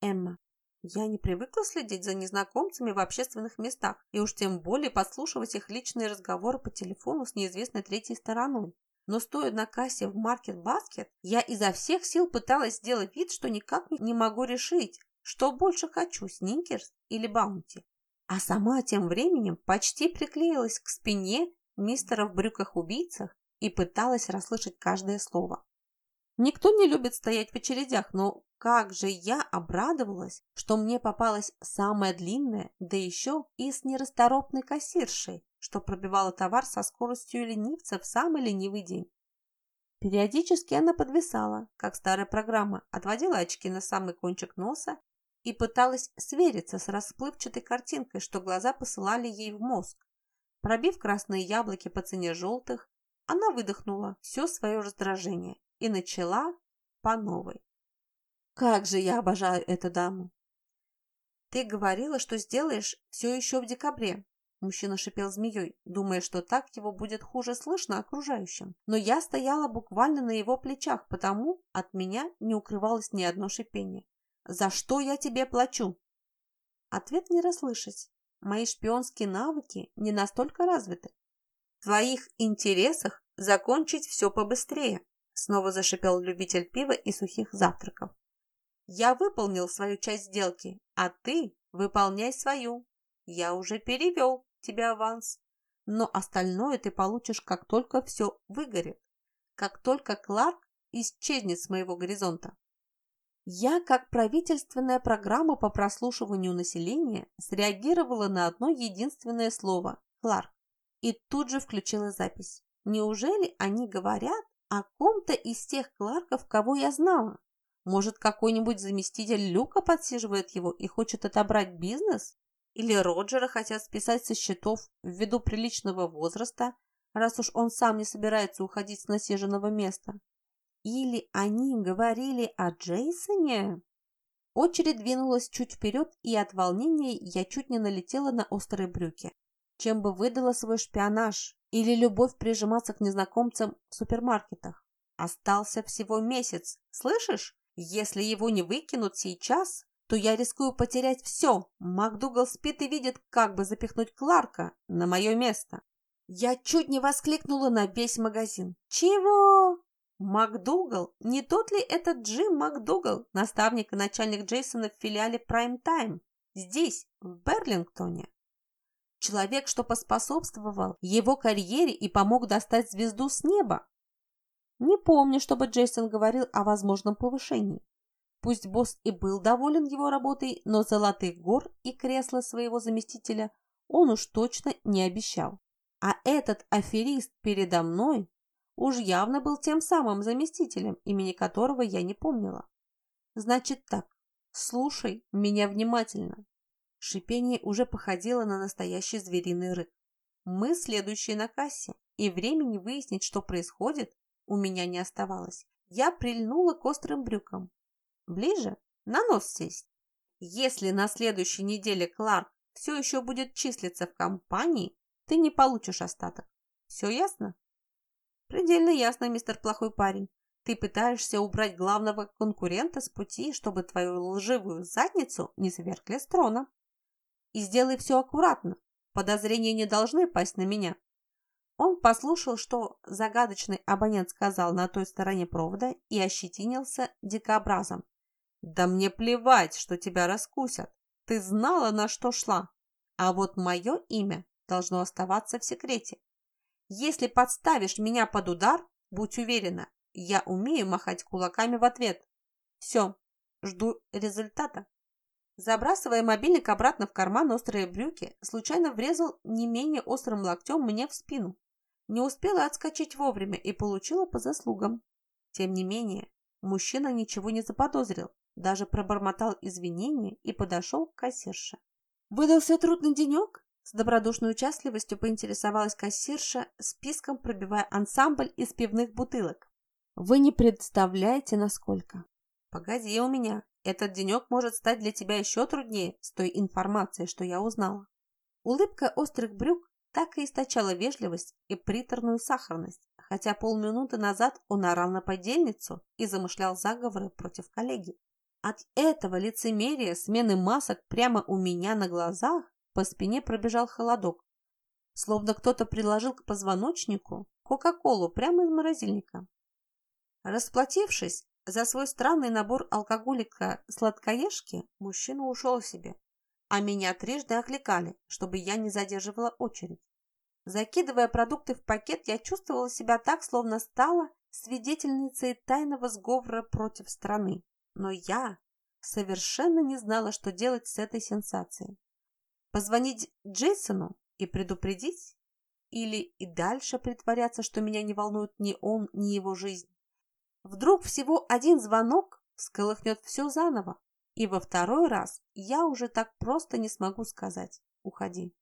Эмма. Я не привыкла следить за незнакомцами в общественных местах и уж тем более подслушивать их личные разговоры по телефону с неизвестной третьей стороной. Но стоя на кассе в Market Basket, я изо всех сил пыталась сделать вид, что никак не могу решить, что больше хочу, Сникерс или Баунти. А сама тем временем почти приклеилась к спине мистера в брюках-убийцах и пыталась расслышать каждое слово. Никто не любит стоять в очередях, но как же я обрадовалась, что мне попалась самая длинная, да еще и с нерасторопной кассиршей, что пробивала товар со скоростью ленивца в самый ленивый день. Периодически она подвисала, как старая программа, отводила очки на самый кончик носа и пыталась свериться с расплывчатой картинкой, что глаза посылали ей в мозг. Пробив красные яблоки по цене желтых, она выдохнула все свое раздражение и начала по новой. «Как же я обожаю эту даму!» «Ты говорила, что сделаешь все еще в декабре», Мужчина шипел змеей, думая, что так его будет хуже слышно окружающим. Но я стояла буквально на его плечах, потому от меня не укрывалось ни одно шипение. «За что я тебе плачу?» Ответ не расслышать. Мои шпионские навыки не настолько развиты. В твоих интересах закончить все побыстрее, снова зашипел любитель пива и сухих завтраков. Я выполнил свою часть сделки, а ты выполняй свою. Я уже перевел тебе аванс, но остальное ты получишь, как только все выгорит, как только Кларк исчезнет с моего горизонта. Я, как правительственная программа по прослушиванию населения, среагировала на одно единственное слово – Кларк, и тут же включила запись. Неужели они говорят о ком-то из тех Кларков, кого я знала? Может, какой-нибудь заместитель Люка подсиживает его и хочет отобрать бизнес? Или Роджера хотят списать со счетов ввиду приличного возраста, раз уж он сам не собирается уходить с насиженного места? Или они говорили о Джейсоне? Очередь двинулась чуть вперед, и от волнения я чуть не налетела на острые брюки. Чем бы выдала свой шпионаж или любовь прижиматься к незнакомцам в супермаркетах? Остался всего месяц, слышишь? Если его не выкинут сейчас, то я рискую потерять все. МакДугал спит и видит, как бы запихнуть Кларка на мое место. Я чуть не воскликнула на весь магазин. «Чего?» МакДугал? Не тот ли этот Джим МакДугал, наставник и начальник Джейсона в филиале Prime Time? Здесь, в Берлингтоне. Человек, что поспособствовал его карьере и помог достать звезду с неба. Не помню, чтобы Джейсон говорил о возможном повышении. Пусть босс и был доволен его работой, но золотых гор и кресла своего заместителя он уж точно не обещал. А этот аферист передо мной уж явно был тем самым заместителем, имени которого я не помнила. Значит так, слушай меня внимательно. Шипение уже походило на настоящий звериный рык. Мы следующие на кассе, и времени выяснить, что происходит, у меня не оставалось. Я прильнула к острым брюкам. Ближе? На нос сесть. Если на следующей неделе Кларк все еще будет числиться в компании, ты не получишь остаток. Все ясно? Предельно ясно, мистер плохой парень. Ты пытаешься убрать главного конкурента с пути, чтобы твою лживую задницу не свергли с трона. И сделай все аккуратно. Подозрения не должны пасть на меня. Он послушал, что загадочный абонент сказал на той стороне провода и ощетинился дикообразом. «Да мне плевать, что тебя раскусят. Ты знала, на что шла. А вот мое имя должно оставаться в секрете. Если подставишь меня под удар, будь уверена, я умею махать кулаками в ответ. Все, жду результата». Забрасывая мобильник обратно в карман острые брюки, случайно врезал не менее острым локтем мне в спину. Не успела отскочить вовремя и получила по заслугам. Тем не менее, мужчина ничего не заподозрил, даже пробормотал извинения и подошел к кассирше. «Выдался трудный денек?» С добродушной участливостью поинтересовалась кассирша, списком пробивая ансамбль из пивных бутылок. «Вы не представляете, насколько!» «Погоди у меня, этот денек может стать для тебя еще труднее с той информацией, что я узнала». Улыбка острых брюк так и источала вежливость и приторную сахарность, хотя полминуты назад он орал на подельницу и замышлял заговоры против коллеги. От этого лицемерия смены масок прямо у меня на глазах по спине пробежал холодок, словно кто-то приложил к позвоночнику Кока-Колу прямо из морозильника. Расплатившись за свой странный набор алкоголика-сладкоежки, мужчина ушел себе, а меня трижды окликали, чтобы я не задерживала очередь. Закидывая продукты в пакет, я чувствовала себя так, словно стала свидетельницей тайного сговора против страны. Но я совершенно не знала, что делать с этой сенсацией. Позвонить Джейсону и предупредить? Или и дальше притворяться, что меня не волнует ни он, ни его жизнь? Вдруг всего один звонок сколыхнет все заново, и во второй раз я уже так просто не смогу сказать «Уходи».